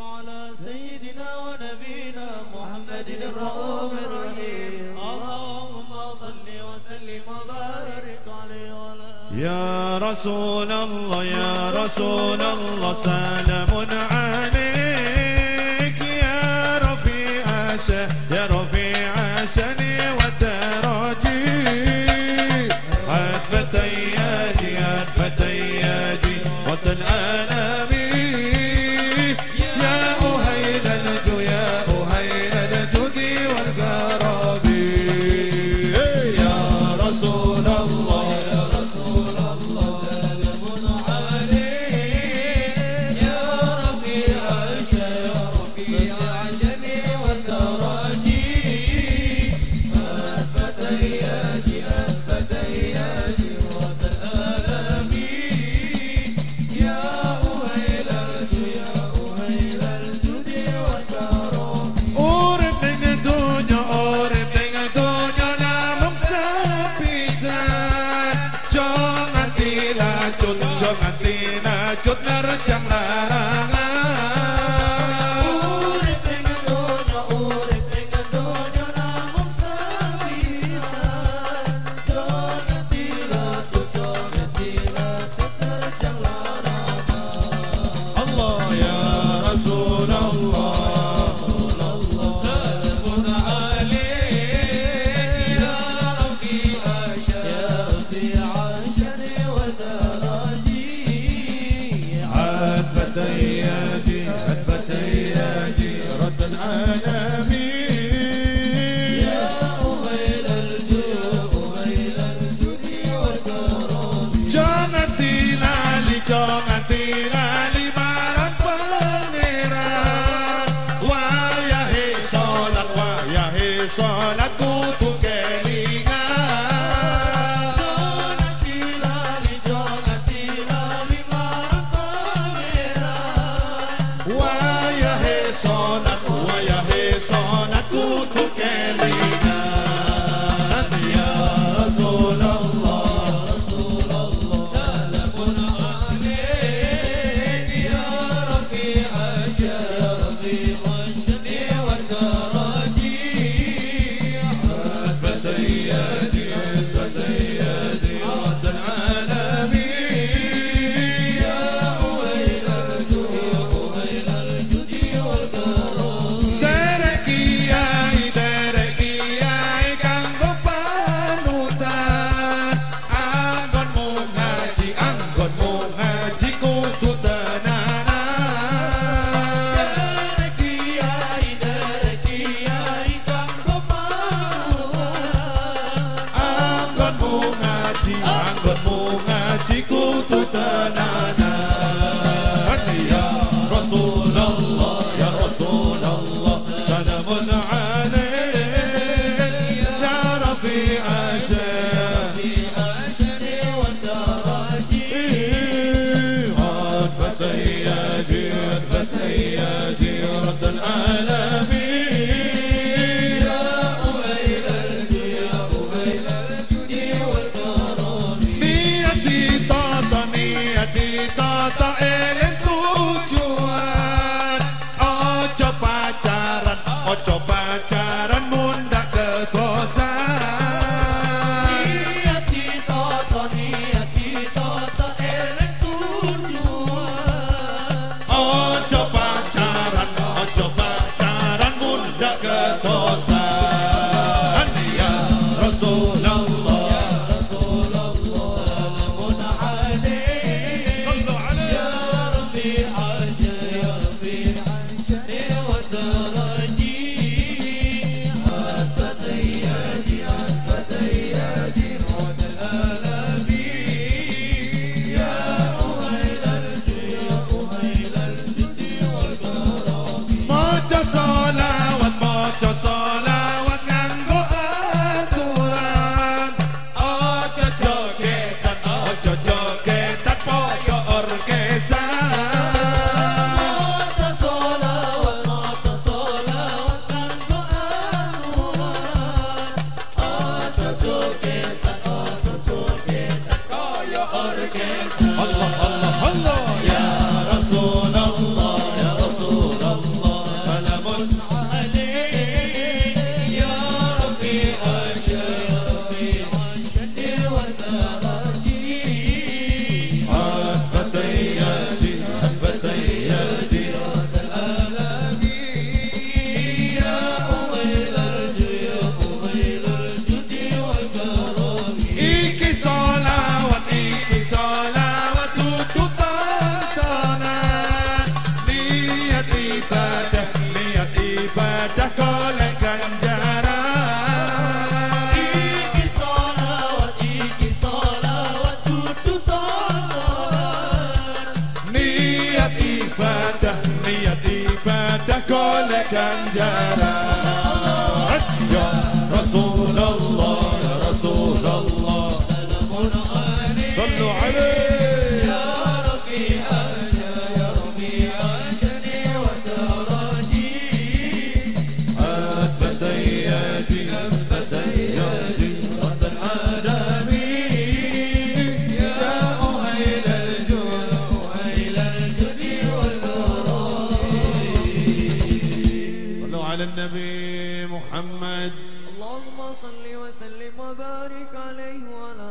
على سيدنا ونبينا محمد الرؤوف الرحيم. اللهم صل وسلم وبارك عليه وعلى يا رسول الله يا رسول الله سلام عليك يا رفيع شهر ទីណាជុតនរចាំ Maria. رسول الله يا رسول الله. سلام عليك يا رفيع شر والدرجي هات يا فتي يا العالمين يا النبي محمد. اللهم صل وسلم وبارك عليه وعلى